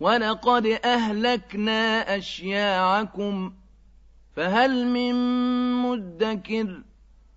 وَلَقَدْ أَهْلَكْنَا أَشْيَاعَكُمْ فَهَلْ مِن مُّدَّكِرٍ